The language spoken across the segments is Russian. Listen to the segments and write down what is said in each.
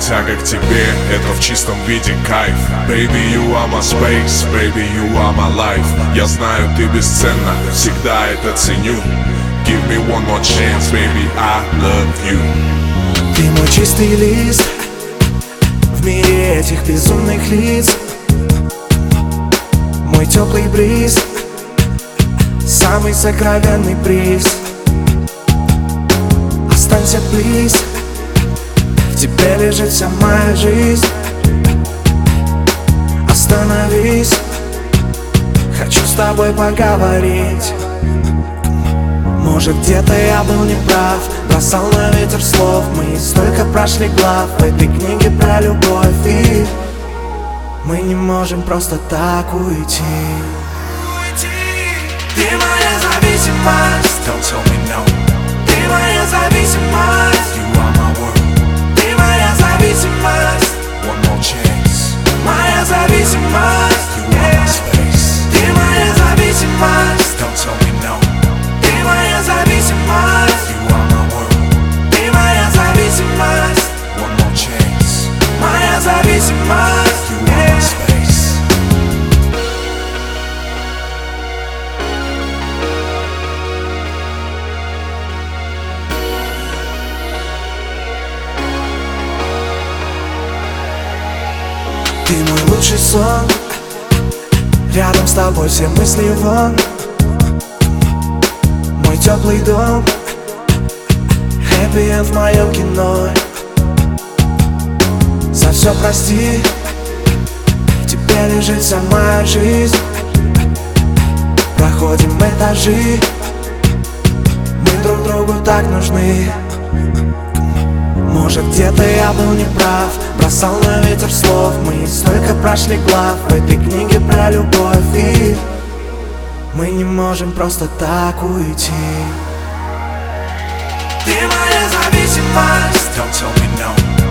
тяга к тебе, это в чистом виде кайф. Baby, you are my space, baby, you are my life. Я знаю, ты бесценна, всегда это ценю. Give me one more chance, baby, I love you. Ты мой чистый лист В мире этих безумных лиц. Мой теплый бриз Самый сокровенный приз. Останься, В тебе лежит вся моя жизнь. Остановись. Хочу с тобой поговорить. Может где-то я был неправ. Бросал на ветер слов. Мы столько прошли глав В этой книге про любовь. И мы не можем просто так уйти. Ты моя зависимость Ты мой лучший сон. Рядом с тобой все мысли вон. Мой теплый дом. Хэппи энд в моем кино. За все прости. Тебе лежит вся моя жизнь. Проходим этажи. Мы друг другу так нужны может где-то я был неправ. Бросал на ветер слов. Мы столько прошли глав В этой книге про любовь. И мы не можем просто так уйти. Ты моя зависимость. Don't tell me no,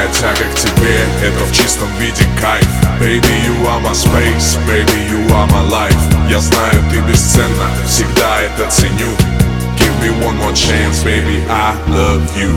Моя тяга к тебе, это в чистом виде кайф Baby, you are my space, baby, you are my life Я знаю, ты бесценна, всегда это ценю Give me one more chance, baby, I love you